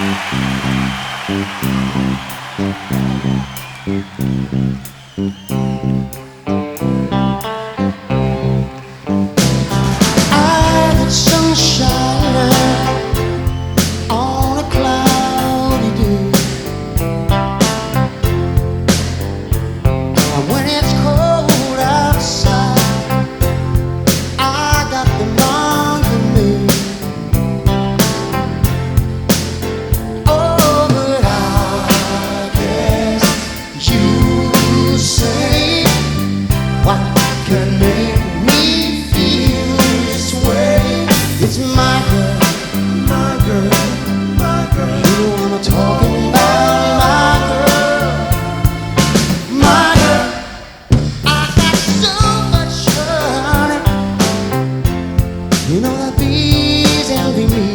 Thank you. My girl, my girl, my girl. You know I'm about, my girl, my girl. I got so much honey. You know bees envy me.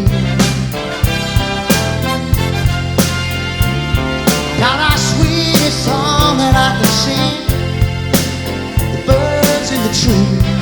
Got our sweetest song that I can sing the birds in the tree.